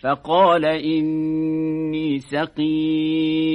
فقال إني سقيم.